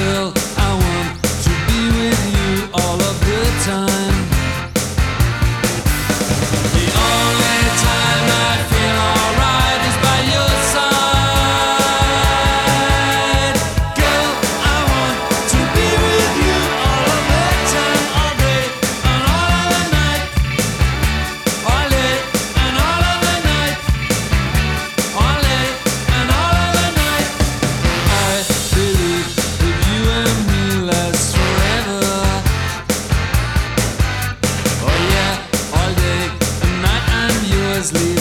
still Leslie